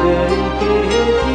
这一别